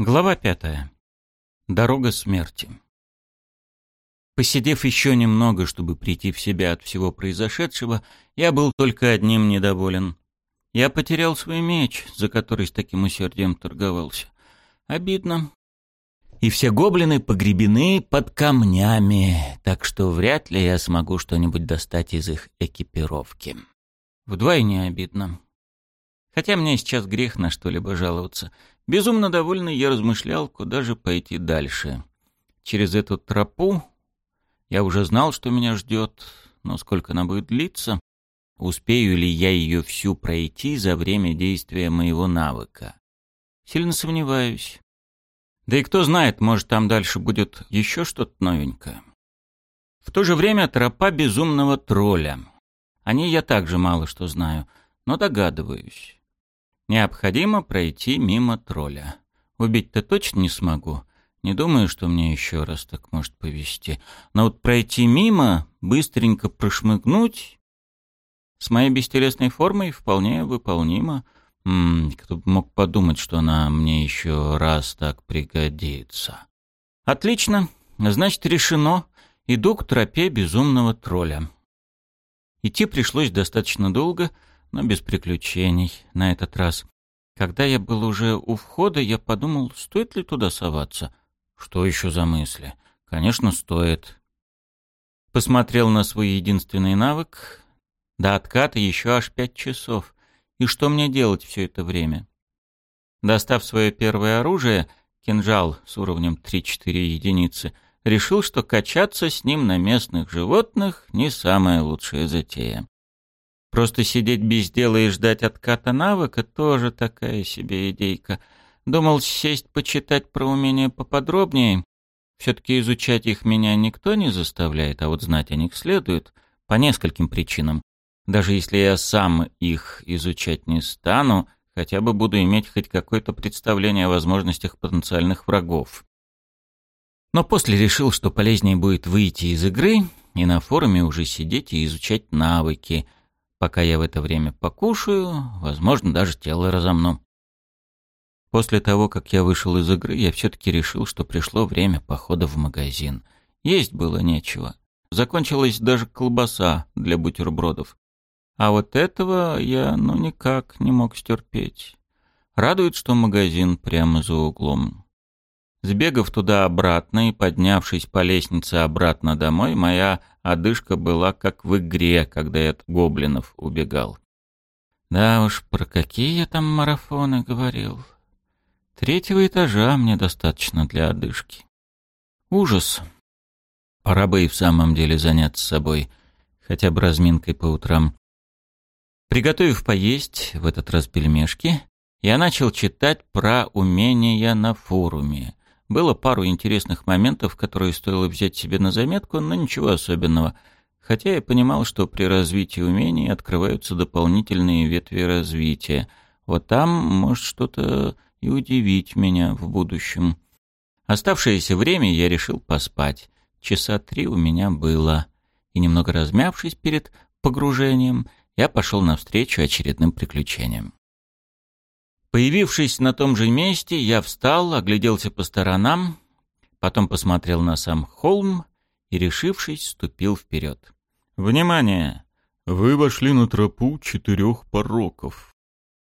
Глава пятая. Дорога смерти. Посидев еще немного, чтобы прийти в себя от всего произошедшего, я был только одним недоволен. Я потерял свой меч, за который с таким усердием торговался. Обидно. И все гоблины погребены под камнями, так что вряд ли я смогу что-нибудь достать из их экипировки. Вдвойне обидно. Хотя мне сейчас грех на что-либо жаловаться. Безумно довольный я размышлял, куда же пойти дальше. Через эту тропу я уже знал, что меня ждет, но сколько она будет длиться, успею ли я ее всю пройти за время действия моего навыка. Сильно сомневаюсь. Да и кто знает, может, там дальше будет еще что-то новенькое. В то же время тропа безумного тролля. О ней я также мало что знаю, но догадываюсь. Необходимо пройти мимо тролля. Убить-то точно не смогу. Не думаю, что мне еще раз так может повезти. Но вот пройти мимо, быстренько прошмыгнуть... С моей бестелесной формой вполне выполнимо. М кто бы мог подумать, что она мне еще раз так пригодится. Отлично. Значит, решено. Иду к тропе безумного тролля. Идти пришлось достаточно долго — но без приключений на этот раз. Когда я был уже у входа, я подумал, стоит ли туда соваться. Что еще за мысли? Конечно, стоит. Посмотрел на свой единственный навык. До отката еще аж пять часов. И что мне делать все это время? Достав свое первое оружие, кинжал с уровнем 3-4 единицы, решил, что качаться с ним на местных животных не самая лучшая затея. Просто сидеть без дела и ждать отката навыка тоже такая себе идейка. Думал сесть почитать про умения поподробнее. Все-таки изучать их меня никто не заставляет, а вот знать о них следует по нескольким причинам. Даже если я сам их изучать не стану, хотя бы буду иметь хоть какое-то представление о возможностях потенциальных врагов. Но после решил, что полезнее будет выйти из игры и на форуме уже сидеть и изучать навыки — Пока я в это время покушаю, возможно, даже тело разомну. После того, как я вышел из игры, я все-таки решил, что пришло время похода в магазин. Есть было нечего. Закончилась даже колбаса для бутербродов. А вот этого я ну никак не мог стерпеть. Радует, что магазин прямо за углом. Сбегав туда-обратно и поднявшись по лестнице обратно домой, моя одышка была как в игре, когда я от гоблинов убегал. Да уж, про какие я там марафоны говорил. Третьего этажа мне достаточно для одышки. Ужас. Пора бы и в самом деле заняться собой, хотя бы разминкой по утрам. Приготовив поесть, в этот раз пельмешки, я начал читать про умения на форуме. Было пару интересных моментов, которые стоило взять себе на заметку, но ничего особенного. Хотя я понимал, что при развитии умений открываются дополнительные ветви развития. Вот там может что-то и удивить меня в будущем. Оставшееся время я решил поспать. Часа три у меня было. И немного размявшись перед погружением, я пошел навстречу очередным приключениям. Появившись на том же месте, я встал, огляделся по сторонам, потом посмотрел на сам холм и, решившись, ступил вперед. «Внимание! Вы вошли на тропу четырех пороков.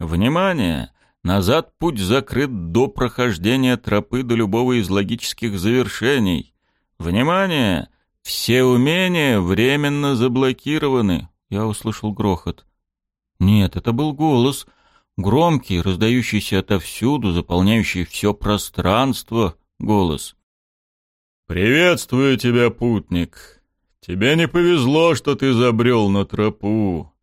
Внимание! Назад путь закрыт до прохождения тропы до любого из логических завершений. Внимание! Все умения временно заблокированы». Я услышал грохот. Нет, это был голос — Громкий, раздающийся отовсюду, заполняющий все пространство, голос. «Приветствую тебя, путник. Тебе не повезло, что ты забрел на тропу.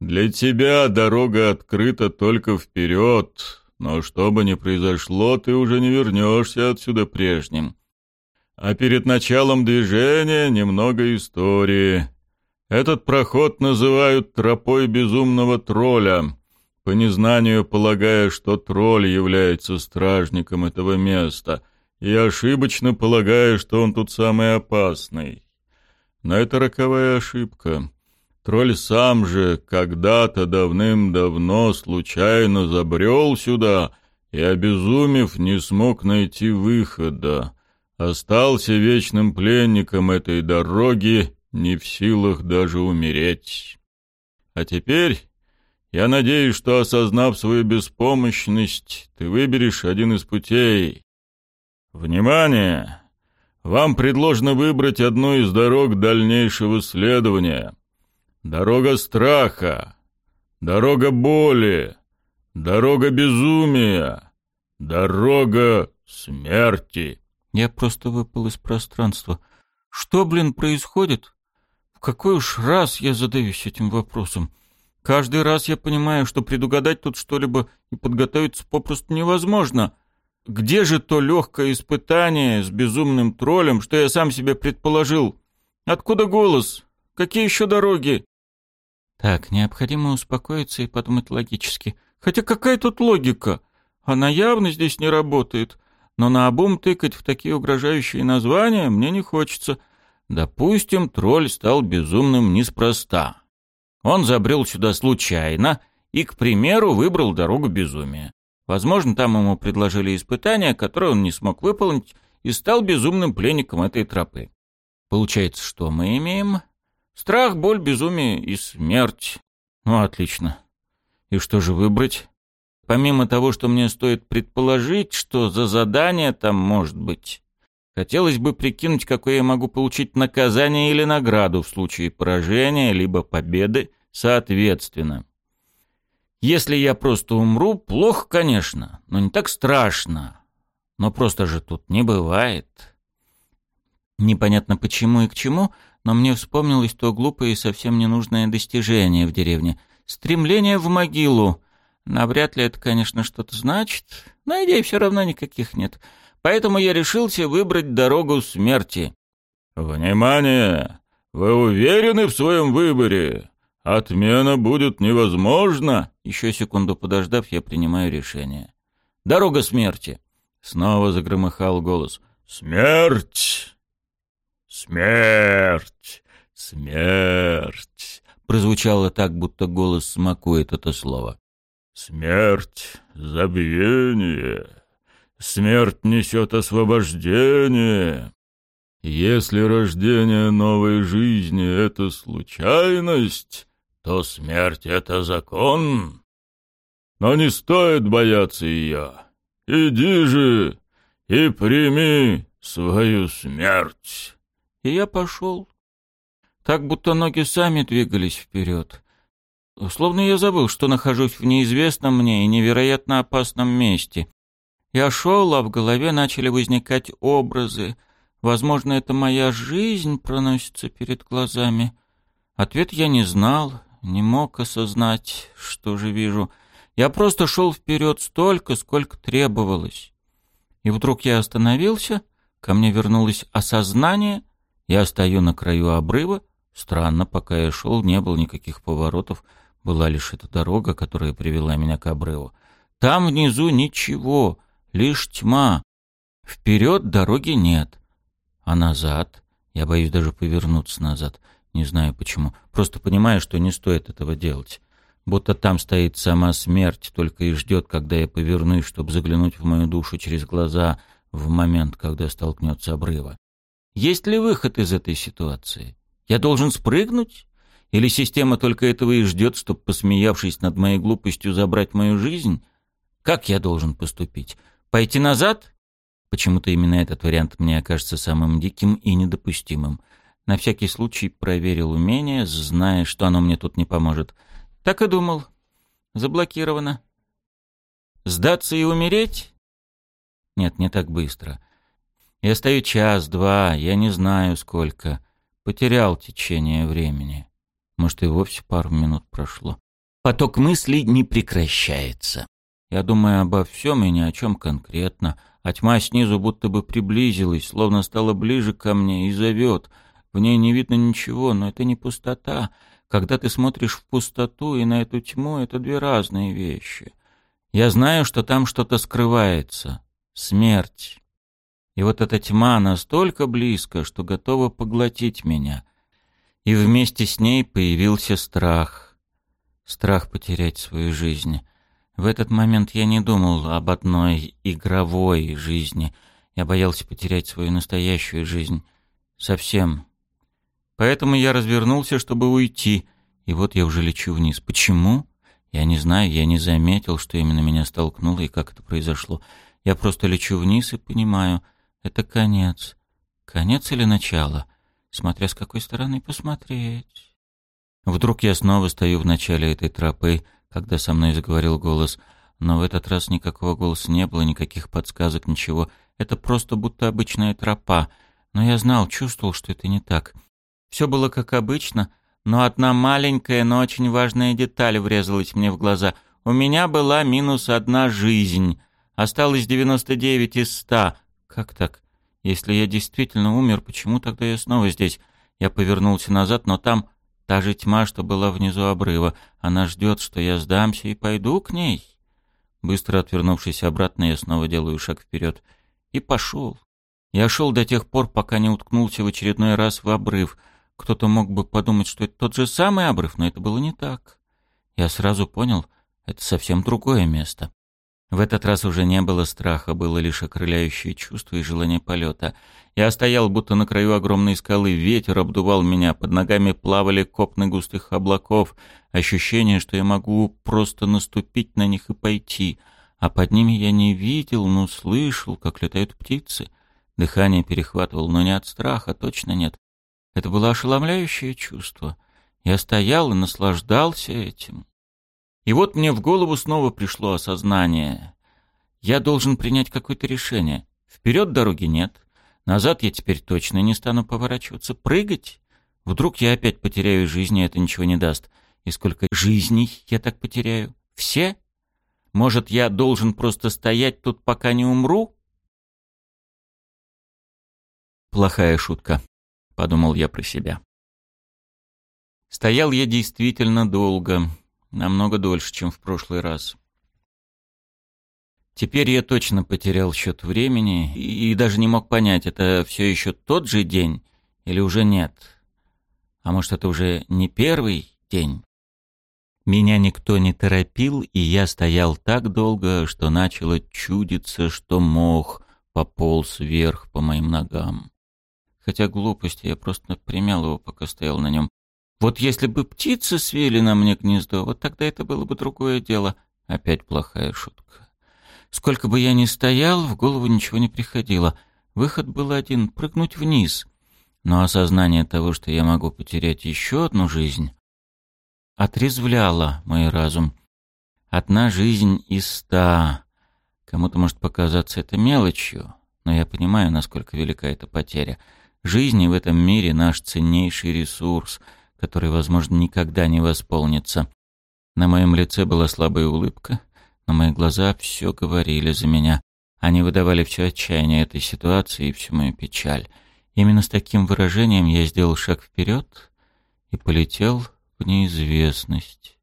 Для тебя дорога открыта только вперед, но что бы ни произошло, ты уже не вернешься отсюда прежним. А перед началом движения немного истории. Этот проход называют тропой безумного тролля» по незнанию полагая, что тролль является стражником этого места, и ошибочно полагая, что он тут самый опасный. Но это роковая ошибка. Тролль сам же когда-то давным-давно случайно забрел сюда и, обезумев, не смог найти выхода. Остался вечным пленником этой дороги, не в силах даже умереть. А теперь я надеюсь, что, осознав свою беспомощность, ты выберешь один из путей. Внимание! Вам предложено выбрать одну из дорог дальнейшего следования. Дорога страха, дорога боли, дорога безумия, дорога смерти. Я просто выпал из пространства. Что, блин, происходит? В какой уж раз я задаюсь этим вопросом? Каждый раз я понимаю, что предугадать тут что-либо и подготовиться попросту невозможно. Где же то легкое испытание с безумным троллем, что я сам себе предположил? Откуда голос? Какие еще дороги? Так, необходимо успокоиться и подумать логически. Хотя какая тут логика? Она явно здесь не работает. Но наобум тыкать в такие угрожающие названия мне не хочется. Допустим, тролль стал безумным неспроста. Он забрел сюда случайно и, к примеру, выбрал дорогу безумия. Возможно, там ему предложили испытание, которое он не смог выполнить, и стал безумным пленником этой тропы. Получается, что мы имеем? Страх, боль, безумие и смерть. Ну, отлично. И что же выбрать? Помимо того, что мне стоит предположить, что за задание там может быть, хотелось бы прикинуть, какое я могу получить наказание или награду в случае поражения либо победы соответственно. Если я просто умру, плохо, конечно, но не так страшно. Но просто же тут не бывает. Непонятно почему и к чему, но мне вспомнилось то глупое и совсем ненужное достижение в деревне. Стремление в могилу. Навряд ли это, конечно, что-то значит, но идей все равно никаких нет. Поэтому я решился выбрать дорогу смерти. «Внимание! Вы уверены в своем выборе?» «Отмена будет невозможна!» Еще секунду подождав, я принимаю решение. «Дорога смерти!» Снова загромыхал голос. «Смерть! Смерть! Смерть!» Прозвучало так, будто голос смакует это слово. «Смерть — забвение. Смерть несет освобождение. Если рождение новой жизни — это случайность, то смерть — это закон. Но не стоит бояться ее. Иди же и прими свою смерть. И я пошел. Так, будто ноги сами двигались вперед. Словно я забыл, что нахожусь в неизвестном мне и невероятно опасном месте. Я шел, а в голове начали возникать образы. Возможно, это моя жизнь проносится перед глазами. Ответ я не знал, не мог осознать, что же вижу. Я просто шел вперед столько, сколько требовалось. И вдруг я остановился, ко мне вернулось осознание, я стою на краю обрыва. Странно, пока я шел, не было никаких поворотов, была лишь эта дорога, которая привела меня к обрыву. Там внизу ничего, лишь тьма. Вперед дороги нет. А назад? Я боюсь даже повернуться назад. Не знаю почему. Просто понимаю, что не стоит этого делать. Будто там стоит сама смерть, только и ждет, когда я повернусь, чтобы заглянуть в мою душу через глаза в момент, когда столкнется обрыва. Есть ли выход из этой ситуации? Я должен спрыгнуть? Или система только этого и ждет, чтобы, посмеявшись над моей глупостью, забрать мою жизнь? Как я должен поступить? Пойти назад? Почему-то именно этот вариант мне окажется самым диким и недопустимым. На всякий случай проверил умение, зная, что оно мне тут не поможет. Так и думал. Заблокировано. Сдаться и умереть? Нет, не так быстро. Я стою час-два, я не знаю сколько. Потерял течение времени. Может, и вовсе пару минут прошло. Поток мыслей не прекращается. Я думаю обо всем и ни о чем конкретно — а тьма снизу будто бы приблизилась, словно стала ближе ко мне и зовет. В ней не видно ничего, но это не пустота. Когда ты смотришь в пустоту и на эту тьму, это две разные вещи. Я знаю, что там что-то скрывается. Смерть. И вот эта тьма настолько близко, что готова поглотить меня. И вместе с ней появился страх. Страх потерять свою жизнь. В этот момент я не думал об одной игровой жизни. Я боялся потерять свою настоящую жизнь. Совсем. Поэтому я развернулся, чтобы уйти. И вот я уже лечу вниз. Почему? Я не знаю, я не заметил, что именно меня столкнуло и как это произошло. Я просто лечу вниз и понимаю, это конец. Конец или начало? Смотря с какой стороны посмотреть. Вдруг я снова стою в начале этой тропы, когда со мной заговорил голос. Но в этот раз никакого голоса не было, никаких подсказок, ничего. Это просто будто обычная тропа. Но я знал, чувствовал, что это не так. Все было как обычно — но одна маленькая, но очень важная деталь врезалась мне в глаза. У меня была минус одна жизнь. Осталось 99 из 100. Как так? Если я действительно умер, почему тогда я снова здесь? Я повернулся назад, но там та же тьма, что была внизу обрыва. Она ждет, что я сдамся и пойду к ней. Быстро отвернувшись обратно, я снова делаю шаг вперед. И пошел. Я шел до тех пор, пока не уткнулся в очередной раз в обрыв — кто-то мог бы подумать, что это тот же самый обрыв, но это было не так. Я сразу понял, это совсем другое место. В этот раз уже не было страха, было лишь окрыляющее чувство и желание полета. Я стоял будто на краю огромной скалы, ветер обдувал меня, под ногами плавали копны густых облаков, ощущение, что я могу просто наступить на них и пойти, а под ними я не видел, но слышал, как летают птицы. Дыхание перехватывал, но не от страха, точно нет. Это было ошеломляющее чувство. Я стоял и наслаждался этим. И вот мне в голову снова пришло осознание. Я должен принять какое-то решение. Вперед дороги нет. Назад я теперь точно не стану поворачиваться. Прыгать? Вдруг я опять потеряю жизни, это ничего не даст. И сколько жизней я так потеряю? Все? Может, я должен просто стоять тут, пока не умру? Плохая шутка. — подумал я про себя. Стоял я действительно долго, намного дольше, чем в прошлый раз. Теперь я точно потерял счет времени и даже не мог понять, это все еще тот же день или уже нет. А может, это уже не первый день? Меня никто не торопил, и я стоял так долго, что начало чудиться, что мох пополз вверх по моим ногам. Хотя глупости, я просто примял его, пока стоял на нем. Вот если бы птицы свели на мне гнездо, вот тогда это было бы другое дело. Опять плохая шутка. Сколько бы я ни стоял, в голову ничего не приходило. Выход был один — прыгнуть вниз. Но осознание того, что я могу потерять еще одну жизнь, отрезвляло мой разум. Одна жизнь из ста. Кому-то может показаться это мелочью, но я понимаю, насколько велика эта потеря — Жизнь в этом мире наш ценнейший ресурс, который, возможно, никогда не восполнится. На моем лице была слабая улыбка, но мои глаза все говорили за меня. Они выдавали все отчаяние этой ситуации и всю мою печаль. Именно с таким выражением я сделал шаг вперед и полетел в неизвестность.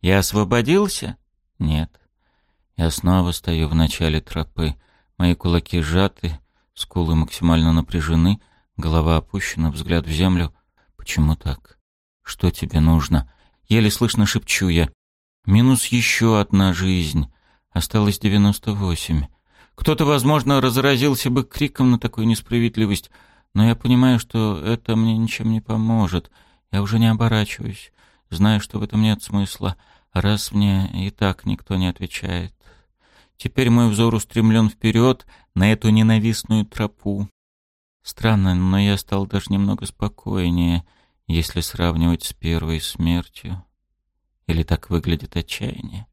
Я освободился? Нет. Я снова стою в начале тропы. Мои кулаки сжаты, скулы максимально напряжены, Голова опущена, взгляд в землю. Почему так? Что тебе нужно? Еле слышно шепчу я. Минус еще одна жизнь. Осталось девяносто восемь. Кто-то, возможно, разразился бы криком на такую несправедливость, но я понимаю, что это мне ничем не поможет. Я уже не оборачиваюсь, знаю, что в этом нет смысла, раз мне и так никто не отвечает. Теперь мой взор устремлен вперед на эту ненавистную тропу. Странно, но я стал даже немного спокойнее, если сравнивать с первой смертью. Или так выглядит отчаяние.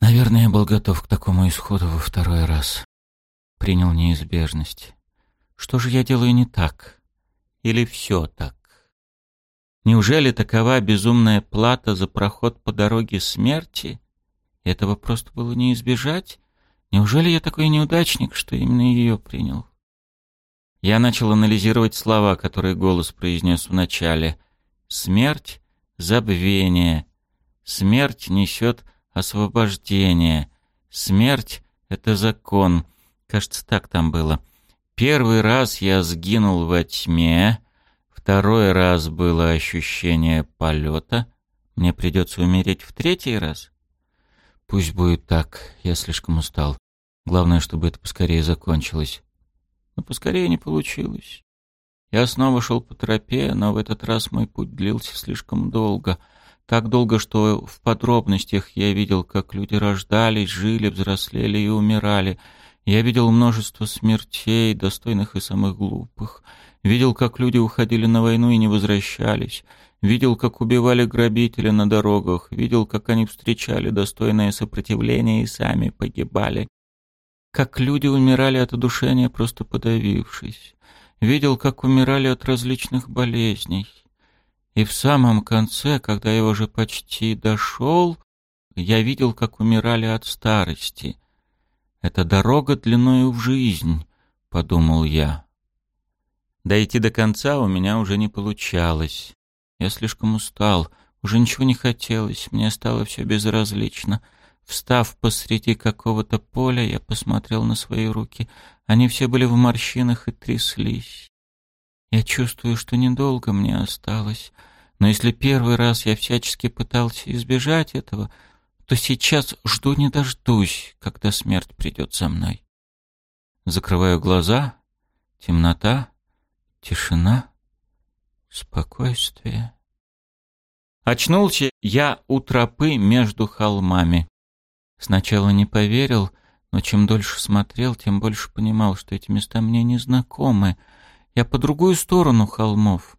Наверное, я был готов к такому исходу во второй раз. Принял неизбежность. Что же я делаю не так? Или все так? Неужели такова безумная плата за проход по дороге смерти? Этого просто было не избежать? Неужели я такой неудачник, что именно ее принял? Я начал анализировать слова, которые голос произнес в начале. «Смерть — забвение. Смерть несет освобождение. Смерть — это закон». Кажется, так там было. Первый раз я сгинул во тьме, второй раз было ощущение полета. Мне придется умереть в третий раз. Пусть будет так, я слишком устал. Главное, чтобы это поскорее закончилось. Но поскорее не получилось. Я снова шел по тропе, но в этот раз мой путь длился слишком долго. Так долго, что в подробностях я видел, как люди рождались, жили, взрослели и умирали. Я видел множество смертей, достойных и самых глупых. Видел, как люди уходили на войну и не возвращались. Видел, как убивали грабители на дорогах. Видел, как они встречали достойное сопротивление и сами погибали. Как люди умирали от удушения, просто подавившись видел, как умирали от различных болезней. И в самом конце, когда я уже почти дошел, я видел, как умирали от старости. «Это дорога длиною в жизнь», — подумал я. Дойти до конца у меня уже не получалось. Я слишком устал, уже ничего не хотелось, мне стало все безразлично. Встав посреди какого-то поля, я посмотрел на свои руки. Они все были в морщинах и тряслись. Я чувствую, что недолго мне осталось, но если первый раз я всячески пытался избежать этого, то сейчас жду не дождусь, когда смерть придет за мной. Закрываю глаза, темнота, тишина, спокойствие. Очнулся я у тропы между холмами. Сначала не поверил, но чем дольше смотрел, тем больше понимал, что эти места мне не знакомы. Я по другую сторону холмов.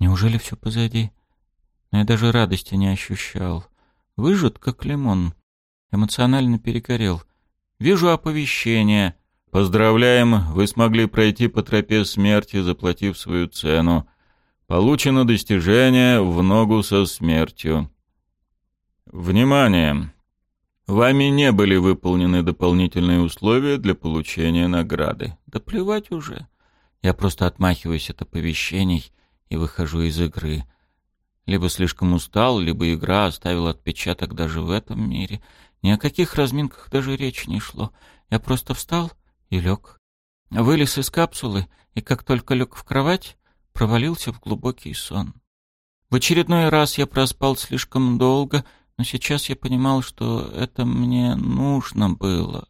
Неужели все позади? Но я даже радости не ощущал. Выжат, как лимон. Эмоционально перегорел. Вижу оповещение. Поздравляем, вы смогли пройти по тропе смерти, заплатив свою цену. Получено достижение в ногу со смертью. Внимание! Вами не были выполнены дополнительные условия для получения награды. Да плевать уже. Я просто отмахиваюсь от оповещений и выхожу из игры. Либо слишком устал, либо игра оставила отпечаток даже в этом мире. Ни о каких разминках даже речи не шло. Я просто встал и лег. Вылез из капсулы, и как только лег в кровать, провалился в глубокий сон. В очередной раз я проспал слишком долго — но сейчас я понимал, что это мне нужно было.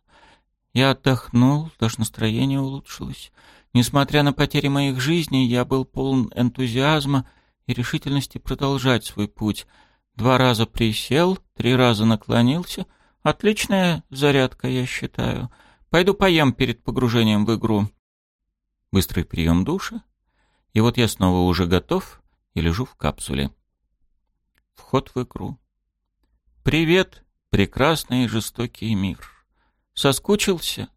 Я отдохнул, даже настроение улучшилось. Несмотря на потери моих жизней, я был полон энтузиазма и решительности продолжать свой путь. Два раза присел, три раза наклонился. Отличная зарядка, я считаю. Пойду поем перед погружением в игру. Быстрый прием душа. И вот я снова уже готов и лежу в капсуле. Вход в игру. «Привет, прекрасный и жестокий мир. Соскучился?»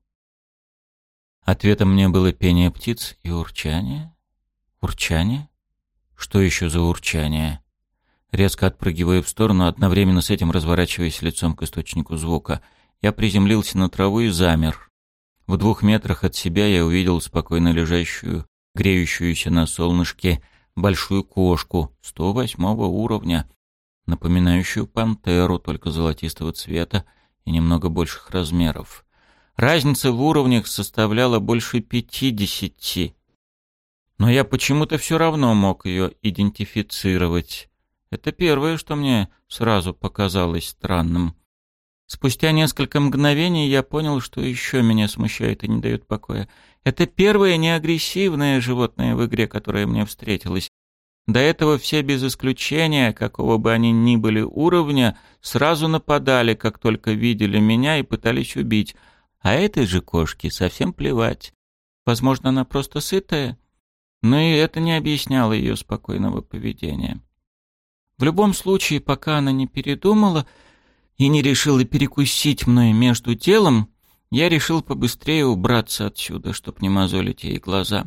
Ответом мне было пение птиц и урчание. Урчание? Что еще за урчание? Резко отпрыгивая в сторону, одновременно с этим разворачиваясь лицом к источнику звука, я приземлился на траву и замер. В двух метрах от себя я увидел спокойно лежащую, греющуюся на солнышке, большую кошку 108 уровня, напоминающую пантеру, только золотистого цвета и немного больших размеров. Разница в уровнях составляла больше пятидесяти. Но я почему-то все равно мог ее идентифицировать. Это первое, что мне сразу показалось странным. Спустя несколько мгновений я понял, что еще меня смущает и не дает покоя. Это первое неагрессивное животное в игре, которое мне встретилось. До этого все без исключения, какого бы они ни были уровня, сразу нападали, как только видели меня и пытались убить. А этой же кошке совсем плевать. Возможно, она просто сытая, но и это не объясняло ее спокойного поведения. В любом случае, пока она не передумала и не решила перекусить мной между делом, я решил побыстрее убраться отсюда, чтоб не мозолить ей глаза.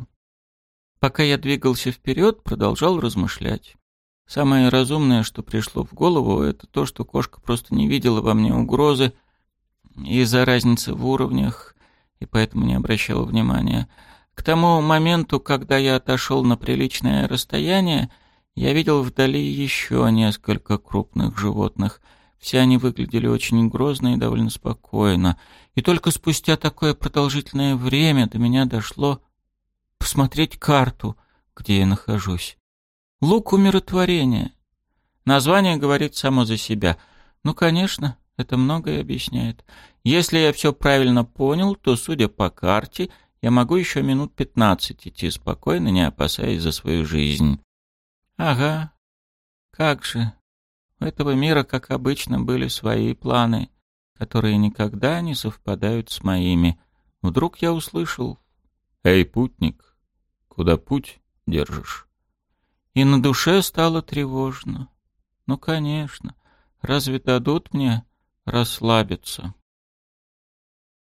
Пока я двигался вперед, продолжал размышлять. Самое разумное, что пришло в голову, это то, что кошка просто не видела во мне угрозы из-за разницы в уровнях, и поэтому не обращала внимания. К тому моменту, когда я отошел на приличное расстояние, я видел вдали еще несколько крупных животных. Все они выглядели очень грозно и довольно спокойно. И только спустя такое продолжительное время до меня дошло, посмотреть карту, где я нахожусь. Лук умиротворения. Название говорит само за себя. Ну, конечно, Это многое объясняет. Если я все правильно понял, то, судя по карте, я могу еще минут пятнадцать идти спокойно, не опасаясь за свою жизнь. Ага. Как же. У этого мира, как обычно, были свои планы, которые никогда не совпадают с моими. Вдруг я услышал «Эй, путник, куда путь держишь?» И на душе стало тревожно. Ну, конечно, разве дадут мне расслабиться?